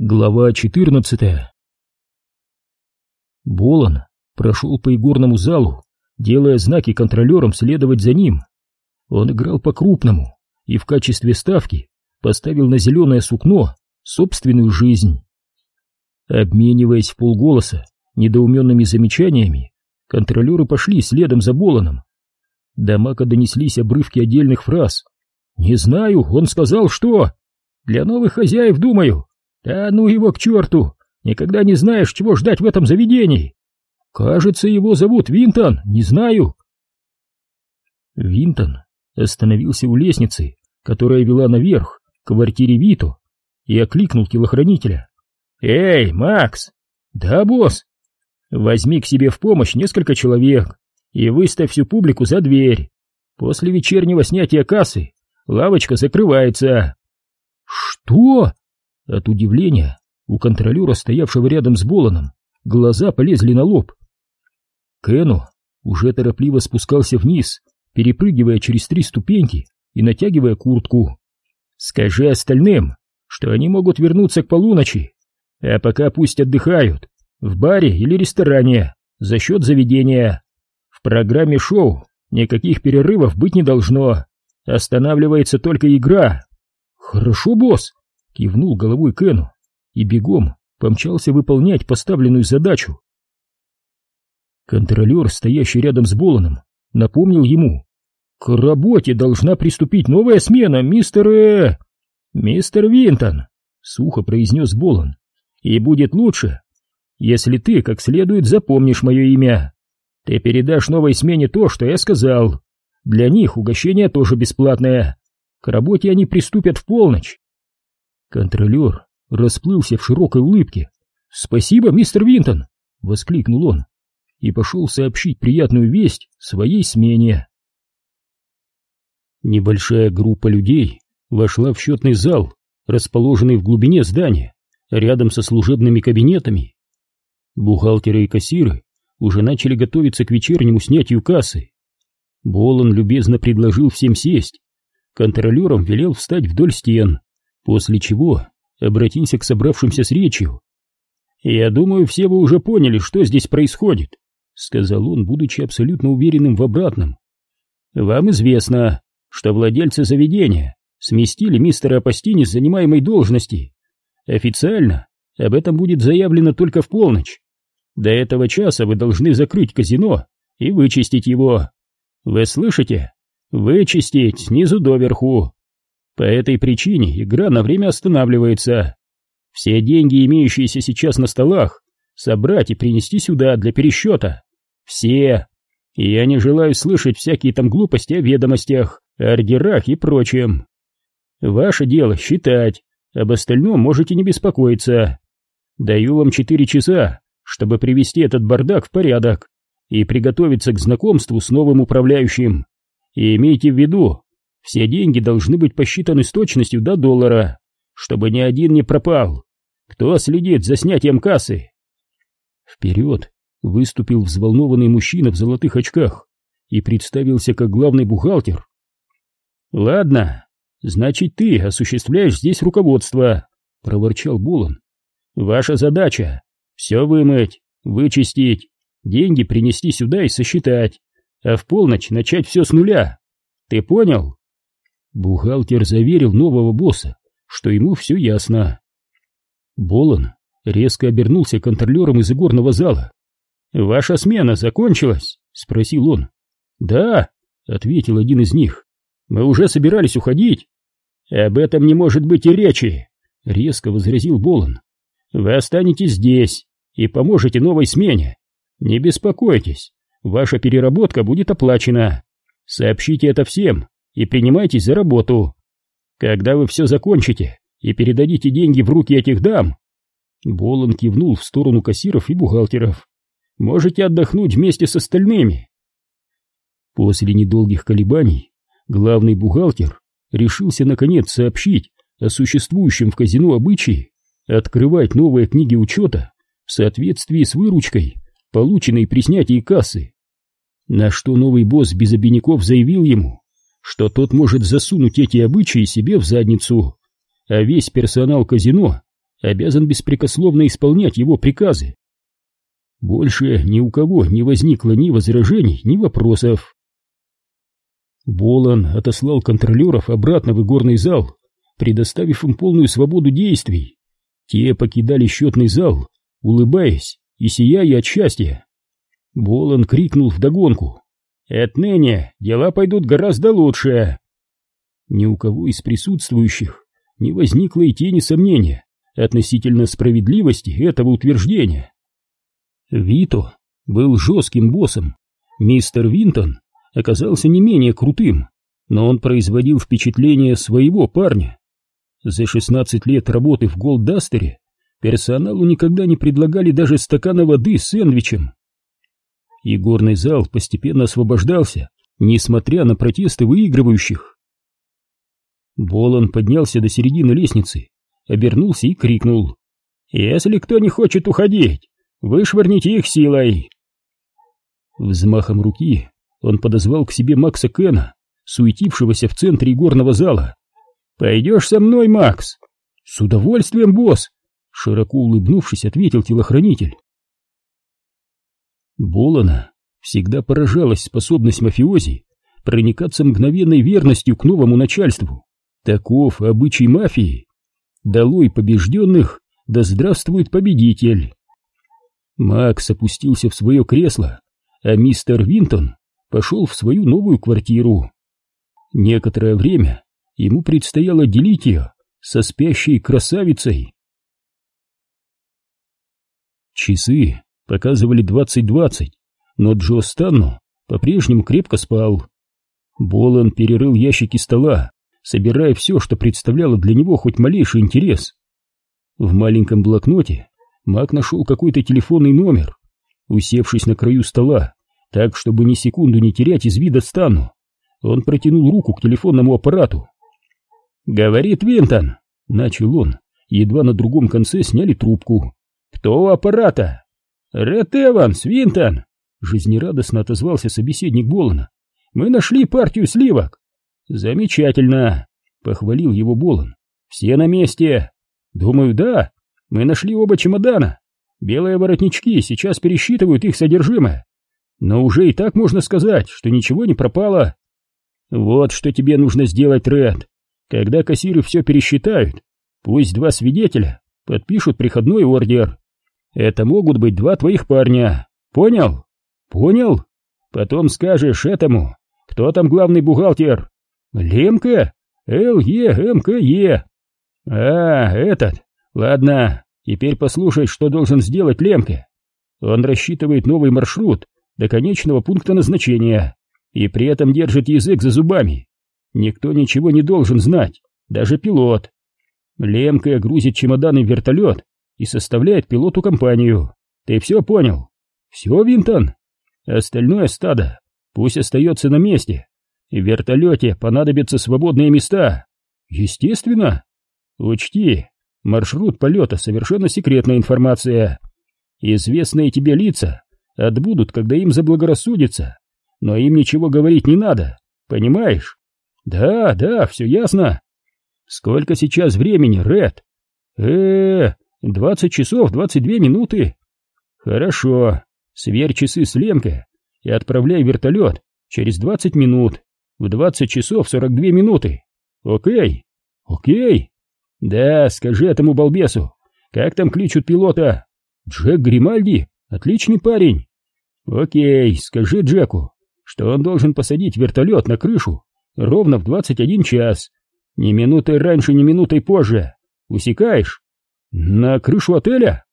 Глава 14 Болон прошел по игорному залу, делая знаки контролерам следовать за ним. Он играл по-крупному и в качестве ставки поставил на зеленое сукно собственную жизнь. Обмениваясь в полголоса недоуменными замечаниями, контролеры пошли следом за Болоном. До Мака донеслись обрывки отдельных фраз. «Не знаю, он сказал, что...» «Для новых хозяев, думаю», да ну его к черту! Никогда не знаешь, чего ждать в этом заведении. Кажется, его зовут Винтон, не знаю. Винтон остановился у лестницы, которая вела наверх, к квартире Вито, и окликнул телохранителя. «Эй, Макс!» «Да, босс!» «Возьми к себе в помощь несколько человек и выставь всю публику за дверь. После вечернего снятия кассы лавочка закрывается». «Что?» От удивления у контролера, стоявшего рядом с Боланом, глаза полезли на лоб. Кену уже торопливо спускался вниз, перепрыгивая через три ступеньки и натягивая куртку. «Скажи остальным, что они могут вернуться к полуночи, а пока пусть отдыхают, в баре или ресторане, за счет заведения. В программе шоу никаких перерывов быть не должно, останавливается только игра». «Хорошо, босс», кивнул головой Кену и бегом помчался выполнять поставленную задачу. Контролер, стоящий рядом с Боланом, напомнил ему. «К работе должна приступить новая смена, мистер... Э... мистер Винтон», — сухо произнес Болан. «И будет лучше, если ты как следует запомнишь мое имя. Ты передашь новой смене то, что я сказал. Для них угощение тоже бесплатное. К работе они приступят в полночь. Контролер расплылся в широкой улыбке. «Спасибо, мистер Винтон!» — воскликнул он и пошел сообщить приятную весть своей смене. Небольшая группа людей вошла в счетный зал, расположенный в глубине здания, рядом со служебными кабинетами. Бухгалтеры и кассиры уже начали готовиться к вечернему снятию кассы. Болон любезно предложил всем сесть. Контролером велел встать вдоль стен После чего обратимся к собравшимся с речью. «Я думаю, все вы уже поняли, что здесь происходит», — сказал он, будучи абсолютно уверенным в обратном. «Вам известно, что владельцы заведения сместили мистера Апостини с занимаемой должности. Официально об этом будет заявлено только в полночь. До этого часа вы должны закрыть казино и вычистить его. Вы слышите? Вычистить снизу доверху. По этой причине игра на время останавливается. Все деньги, имеющиеся сейчас на столах, собрать и принести сюда для пересчета. Все. И я не желаю слышать всякие там глупости о ведомостях, ордерах и прочем. Ваше дело считать, об остальном можете не беспокоиться. Даю вам четыре часа, чтобы привести этот бардак в порядок и приготовиться к знакомству с новым управляющим. И имейте в виду, все деньги должны быть посчитаны с точностью до доллара, чтобы ни один не пропал. Кто следит за снятием кассы? Вперед выступил взволнованный мужчина в золотых очках и представился как главный бухгалтер. «Ладно, значит, ты осуществляешь здесь руководство», — проворчал Булан. «Ваша задача — все вымыть, вычистить, деньги принести сюда и сосчитать, а в полночь начать все с нуля. Ты понял?» Бухгалтер заверил нового босса, что ему все ясно. Болон резко обернулся контролером из игорного зала. «Ваша смена закончилась?» — спросил он. «Да», — ответил один из них. «Мы уже собирались уходить». «Об этом не может быть и речи», — резко возразил Болон. «Вы останетесь здесь и поможете новой смене. Не беспокойтесь, ваша переработка будет оплачена. Сообщите это всем, и принимайтесь за работу. Когда вы все закончите и передадите деньги в руки этих дам...» Болон кивнул в сторону кассиров и бухгалтеров. «Можете отдохнуть вместе с остальными». После недолгих колебаний главный бухгалтер решился наконец сообщить о существующем в казино обычае открывать новые книги учета в соответствии с выручкой, полученной при снятии кассы. На что новый босс без обиняков заявил ему, что тот может засунуть эти обычаи себе в задницу, а весь персонал казино обязан беспрекословно исполнять его приказы. Больше ни у кого не возникло ни возражений, ни вопросов. Болон отослал контролеров обратно в игорный зал, предоставив им полную свободу действий. Те покидали счетный зал, улыбаясь и сияя от счастья. Болон крикнул вдогонку. «Отныне дела пойдут гораздо лучше!» Ни у кого из присутствующих не возникло и тени сомнения относительно справедливости этого утверждения. Вито был жестким боссом, мистер Винтон оказался не менее крутым, но он производил впечатление своего парня. За 16 лет работы в Голдастере персоналу никогда не предлагали даже стакана воды с сэндвичем. И горный зал постепенно освобождался, несмотря на протесты выигрывающих. Болон поднялся до середины лестницы, обернулся и крикнул. «Если кто не хочет уходить, вышвырните их силой!» Взмахом руки он подозвал к себе Макса Кена, суетившегося в центре горного зала. «Пойдешь со мной, Макс?» «С удовольствием, босс!» Широко улыбнувшись, ответил телохранитель. Болона всегда поражалась способность мафиози проникаться мгновенной верностью к новому начальству. Таков обычай мафии. Долой побежденных, да здравствует победитель. Макс опустился в свое кресло, а мистер Винтон пошел в свою новую квартиру. Некоторое время ему предстояло делить ее со спящей красавицей. Часы показывали двадцать-двадцать, но Джо Станно по-прежнему крепко спал. Болон перерыл ящики стола, собирая все, что представляло для него хоть малейший интерес. В маленьком блокноте Мак нашел какой-то телефонный номер. Усевшись на краю стола, так, чтобы ни секунду не терять из вида Стану, он протянул руку к телефонному аппарату. «Говорит Винтон», — начал он, едва на другом конце сняли трубку. «Кто у аппарата?» «Ред Эванс, Винтон!» — жизнерадостно отозвался собеседник Болона. «Мы нашли партию сливок!» «Замечательно!» — похвалил его Болон. «Все на месте!» «Думаю, да. Мы нашли оба чемодана. Белые воротнички сейчас пересчитывают их содержимое. Но уже и так можно сказать, что ничего не пропало. Вот что тебе нужно сделать, Ред. Когда кассиры все пересчитают, пусть два свидетеля подпишут приходной ордер. Это могут быть два твоих парня. Понял? Понял? Потом скажешь этому, кто там главный бухгалтер? Лемке? Л-Е-М-К-Е. А, этот. Ладно, теперь послушай, что должен сделать Лемке. Он рассчитывает новый маршрут до конечного пункта назначения и при этом держит язык за зубами. Никто ничего не должен знать, даже пилот. Лемке грузит чемоданы в вертолет и составляет пилоту компанию. Ты все понял? Все, Винтон? Остальное стадо пусть остается на месте. И в вертолете понадобятся свободные места. Естественно. Учти, маршрут полета совершенно секретная информация. Известные тебе лица отбудут, когда им заблагорассудится, но им ничего говорить не надо, понимаешь? Да, да, все ясно. Сколько сейчас времени, Ред? Э, двадцать часов двадцать две минуты. Хорошо, сверь часы с Ленкой и отправляй вертолет через двадцать минут, в двадцать часов сорок две минуты. Окей? Окей? Да, скажи этому балбесу, как там кличут пилота? Джек Гримальди? Отличный парень. Окей, скажи Джеку, что он должен посадить вертолет на крышу ровно в 21 час. Ни минутой раньше, ни минутой позже. Усекаешь? На крышу отеля?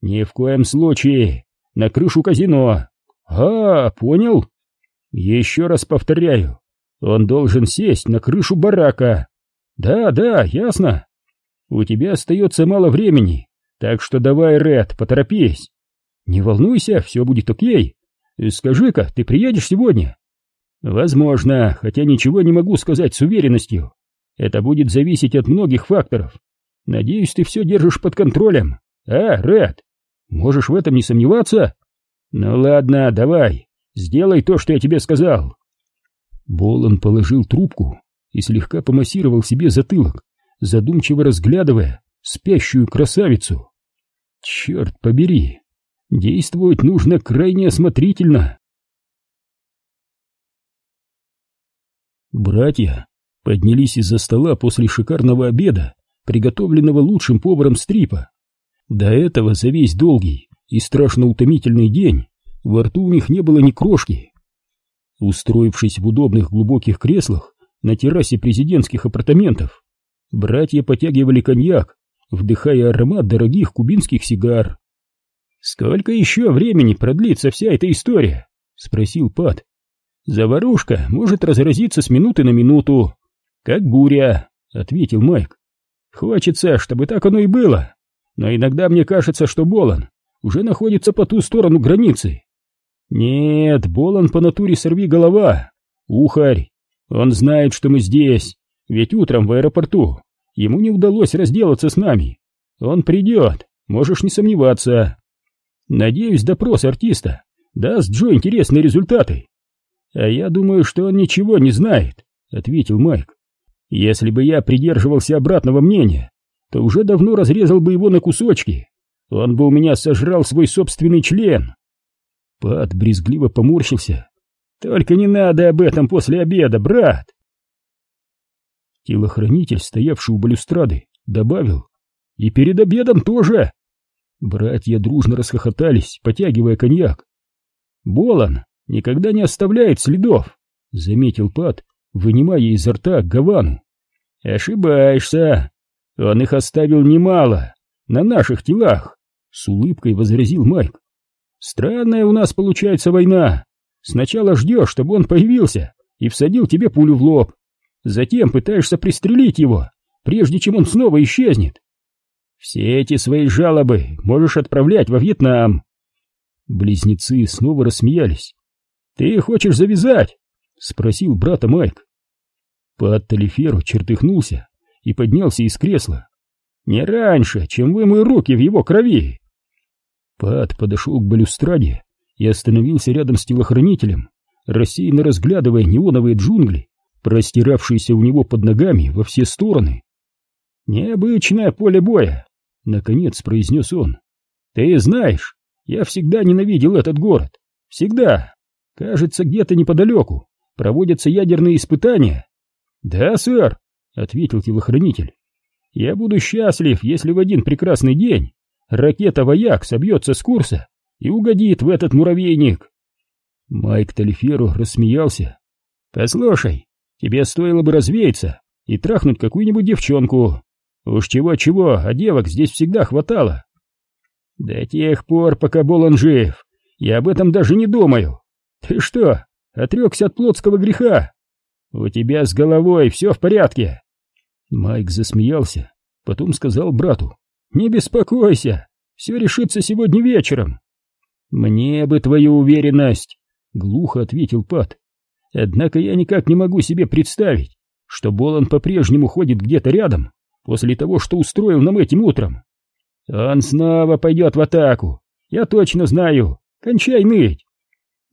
Ни в коем случае. На крышу казино. А, понял? Еще раз повторяю. Он должен сесть на крышу барака. Да, да, ясно. У тебя остается мало времени, так что давай, Ред, поторопись. Не волнуйся, все будет окей. Скажи-ка, ты приедешь сегодня? Возможно, хотя ничего не могу сказать с уверенностью. Это будет зависеть от многих факторов. Надеюсь, ты все держишь под контролем. А, Ред, можешь в этом не сомневаться? Ну ладно, давай, сделай то, что я тебе сказал. Болон положил трубку и слегка помассировал себе затылок, задумчиво разглядывая спящую красавицу. Черт побери, действовать нужно крайне осмотрительно. Братья поднялись из-за стола после шикарного обеда, приготовленного лучшим поваром стрипа. До этого за весь долгий и страшно утомительный день во рту у них не было ни крошки. Устроившись в удобных глубоких креслах на террасе президентских апартаментов, братья потягивали коньяк, вдыхая аромат дорогих кубинских сигар. «Сколько еще времени продлится вся эта история?» — спросил Пат. «Заварушка может разразиться с минуты на минуту, как буря», — ответил Майк. «Хочется, чтобы так оно и было, но иногда мне кажется, что Болон уже находится по ту сторону границы. Нет, Болон по натуре сорви голова, ухарь. Он знает, что мы здесь, ведь утром в аэропорту ему не удалось разделаться с нами. Он придет, можешь не сомневаться. Надеюсь, допрос артиста даст Джо интересные результаты. А я думаю, что он ничего не знает, ответил Майк. Если бы я придерживался обратного мнения, то уже давно разрезал бы его на кусочки. Он бы у меня сожрал свой собственный член. Пат брезгливо поморщился. Только не надо об этом после обеда, брат. Телохранитель, стоявший у балюстрады, добавил. И перед обедом тоже. Братья дружно расхохотались, потягивая коньяк. Болон никогда не оставляет следов, заметил Пат, вынимая изо рта гавану. Ошибаешься. Он их оставил немало, на наших телах, с улыбкой возразил Майк. Странная у нас получается война. Сначала ждешь, чтобы он появился и всадил тебе пулю в лоб. Затем пытаешься пристрелить его, прежде чем он снова исчезнет. Все эти свои жалобы можешь отправлять во Вьетнам. Близнецы снова рассмеялись. Ты хочешь завязать? Спросил брата Майк. Пат Талиферу чертыхнулся и поднялся из кресла. Не раньше, чем вымою руки в его крови. Пат подошел к балюстраде и остановился рядом с телохранителем, рассеянно разглядывая неоновые джунгли, простиравшиеся у него под ногами во все стороны. «Необычное поле боя», — наконец произнес он. «Ты знаешь, я всегда ненавидел этот город. Всегда. Кажется, где-то неподалеку проводятся ядерные испытания». «Да, сэр», — ответил телохранитель. «Я буду счастлив, если в один прекрасный день ракета «Вояк» собьется с курса и угодит в этот муравейник». Майк Талиферу рассмеялся. «Послушай, тебе стоило бы развеяться и трахнуть какую-нибудь девчонку. Уж чего-чего, а девок здесь всегда хватало. До тех пор, пока Болон жив, я об этом даже не думаю. Ты что, отрекся от плотского греха? У тебя с головой все в порядке. Майк засмеялся, потом сказал брату. Не беспокойся, все решится сегодня вечером. Мне бы твою уверенность, глухо ответил Пат. Однако я никак не могу себе представить, что Болон по-прежнему ходит где-то рядом после того, что устроил нам этим утром. Он снова пойдет в атаку. Я точно знаю. Кончай ныть.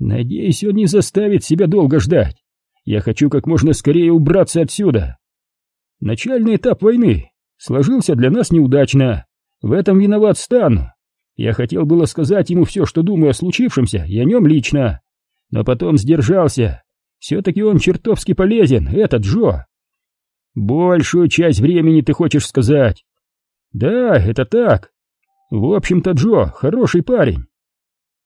Надеюсь, он не заставит себя долго ждать. Я хочу как можно скорее убраться отсюда. Начальный этап войны сложился для нас неудачно. В этом виноват Стан. Я хотел было сказать ему все, что думаю о случившемся, и о нем лично. Но потом сдержался. Все-таки он чертовски полезен, этот Джо. Большую часть времени ты хочешь сказать. Да, это так. В общем-то, Джо хороший парень.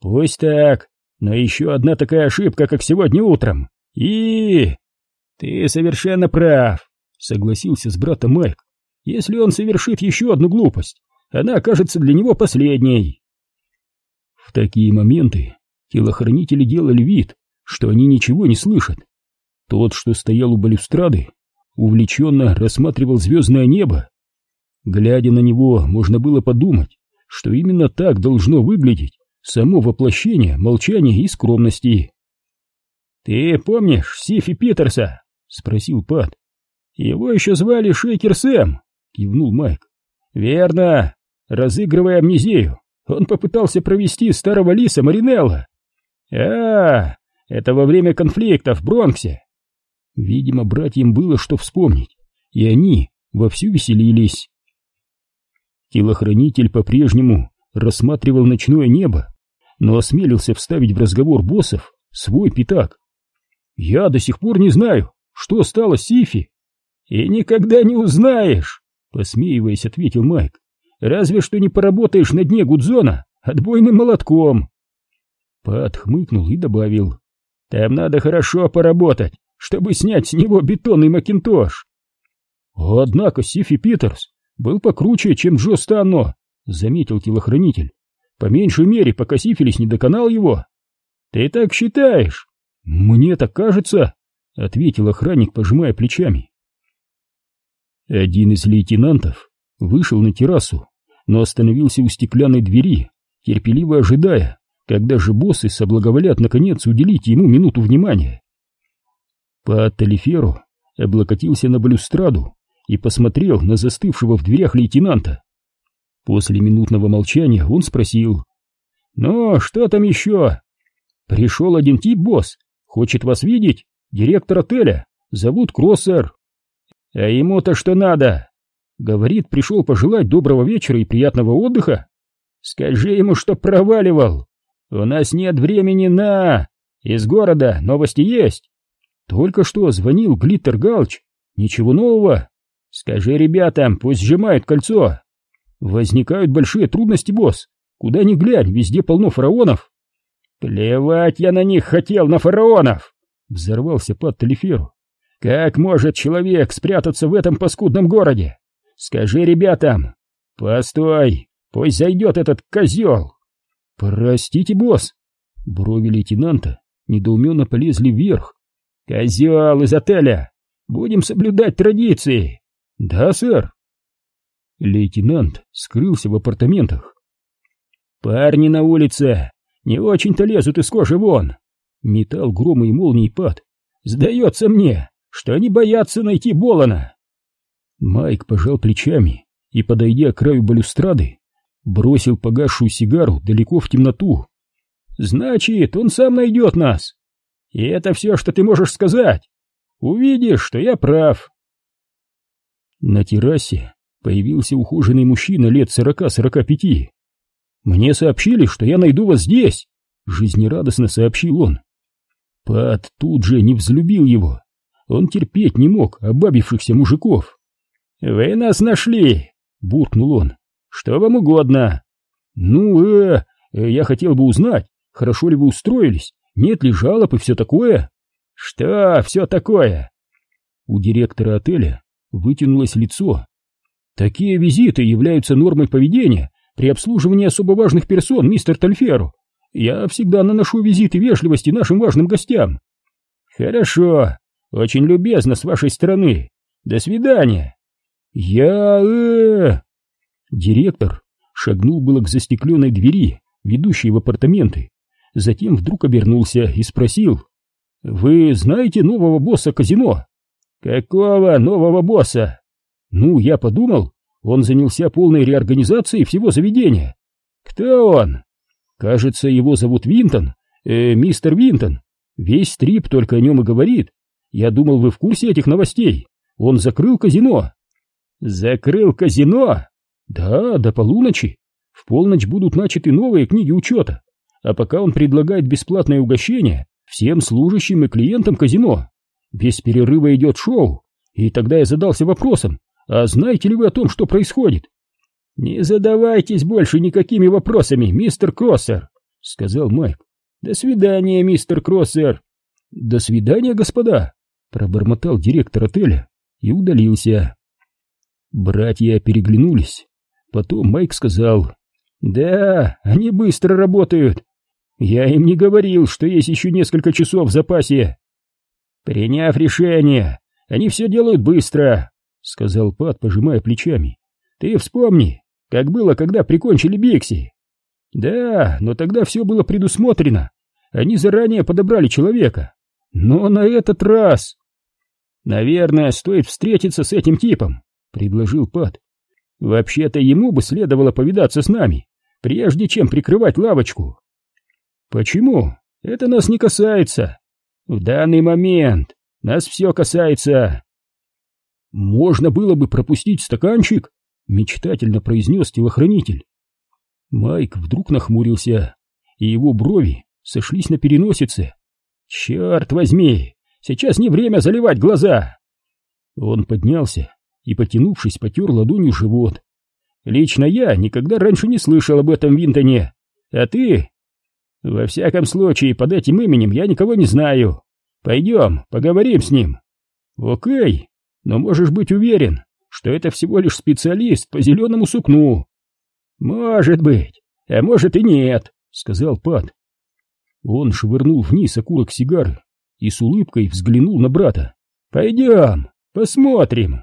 Пусть так, но еще одна такая ошибка, как сегодня утром. И... Ты совершенно прав, согласился с братом Майк. Если он совершит еще одну глупость, она окажется для него последней. В такие моменты телохранители делали вид, что они ничего не слышат. Тот, что стоял у балюстрады, увлеченно рассматривал звездное небо. Глядя на него, можно было подумать, что именно так должно выглядеть само воплощение молчания и скромности. «Ты помнишь Сифи Питерса?» — спросил Пат. «Его еще звали Шейкер Сэм», — кивнул Майк. «Верно. Разыгрывая амнезию, он попытался провести старого лиса Маринелла. А, это во время конфликта в Бронксе. Видимо, братьям было что вспомнить, и они вовсю веселились. Телохранитель по-прежнему рассматривал ночное небо, но осмелился вставить в разговор боссов свой пятак. «Я до сих пор не знаю, что стало с Сифи». «И никогда не узнаешь», — посмеиваясь, ответил Майк. «Разве что не поработаешь на дне Гудзона отбойным молотком». Пат хмыкнул и добавил. «Там надо хорошо поработать, чтобы снять с него бетонный макинтош». «Однако Сифи Питерс был покруче, чем Джо Станно», — заметил телохранитель. «По меньшей мере, пока Сифилис не доконал его». «Ты так считаешь?» «Мне так кажется», — ответил охранник, пожимая плечами. Один из лейтенантов вышел на террасу, но остановился у стеклянной двери, терпеливо ожидая, когда же боссы соблаговолят наконец уделить ему минуту внимания. По Талиферу облокотился на балюстраду и посмотрел на застывшего в дверях лейтенанта. После минутного молчания он спросил. «Ну, что там еще?» «Пришел один тип, босс. Хочет вас видеть. Директор отеля. Зовут Кроссер». «А ему-то что надо?» «Говорит, пришел пожелать доброго вечера и приятного отдыха». «Скажи ему, что проваливал. У нас нет времени на...» «Из города новости есть?» «Только что звонил Глиттер Галч. Ничего нового?» Скажи ребятам, пусть сжимают кольцо. Возникают большие трудности, босс. Куда ни глянь, везде полно фараонов. Плевать я на них хотел, на фараонов! Взорвался под Талиферу. Как может человек спрятаться в этом паскудном городе? Скажи ребятам. Постой, пусть зайдет этот козел. Простите, босс. Брови лейтенанта недоуменно полезли вверх. Козел из отеля. Будем соблюдать традиции. «Да, сэр». Лейтенант скрылся в апартаментах. «Парни на улице не очень-то лезут из кожи вон!» Металл грома и молнии пад. «Сдается мне, что они боятся найти Болана!» Майк пожал плечами и, подойдя к краю балюстрады, бросил погасшую сигару далеко в темноту. «Значит, он сам найдет нас! И это все, что ты можешь сказать! Увидишь, что я прав!» На террасе появился ухоженный мужчина лет сорока-сорока пяти. «Мне сообщили, что я найду вас здесь!» — жизнерадостно сообщил он. Пат тут же не взлюбил его. Он терпеть не мог обабившихся мужиков. «Вы нас нашли!» — буркнул он. «Что вам угодно?» «Ну, э, э, я хотел бы узнать, хорошо ли вы устроились, нет ли жалоб и все такое?» «Что все такое?» У директора отеля вытянулось лицо. Такие визиты являются нормой поведения при обслуживании особо важных персон, мистер Тальферу. Я всегда наношу визиты вежливости нашим важным гостям. Хорошо, очень любезно с вашей стороны. До свидания. Я... э Директор шагнул было к застекленной двери, ведущей в апартаменты. Затем вдруг обернулся и спросил. «Вы знаете нового босса казино?» «Какого нового босса?» «Ну, я подумал, он занялся полной реорганизацией всего заведения». «Кто он?» «Кажется, его зовут Винтон, э, мистер Винтон. Весь стрип только о нем и говорит. Я думал, вы в курсе этих новостей. Он закрыл казино». «Закрыл казино?» «Да, до полуночи. В полночь будут начаты новые книги учета. А пока он предлагает бесплатное угощение всем служащим и клиентам казино. Без перерыва идет шоу, и тогда я задался вопросом, а знаете ли вы о том, что происходит? «Не задавайтесь больше никакими вопросами, мистер Кроссер», — сказал Майк. «До свидания, мистер Кроссер». «До свидания, господа», — пробормотал директор отеля и удалился. Братья переглянулись. Потом Майк сказал, «Да, они быстро работают. Я им не говорил, что есть еще несколько часов в запасе. «Приняв решение, они все делают быстро», — сказал Пат, пожимая плечами. «Ты вспомни, как было, когда прикончили Бикси». «Да, но тогда все было предусмотрено. Они заранее подобрали человека. Но на этот раз...» «Наверное, стоит встретиться с этим типом», — предложил Пат. «Вообще-то ему бы следовало повидаться с нами, прежде чем прикрывать лавочку». «Почему? Это нас не касается», в данный момент нас все касается. Можно было бы пропустить стаканчик, мечтательно произнес телохранитель. Майк вдруг нахмурился, и его брови сошлись на переносице. «Черт возьми! Сейчас не время заливать глаза!» Он поднялся и, потянувшись, потер ладонью живот. «Лично я никогда раньше не слышал об этом Винтоне. А ты?» «Во всяком случае, под этим именем я никого не знаю. Пойдем, поговорим с ним». «Окей, но можешь быть уверен, что это всего лишь специалист по зеленому сукну». «Может быть, а может и нет», — сказал Пат. Он швырнул вниз окурок сигары и с улыбкой взглянул на брата. «Пойдем, посмотрим».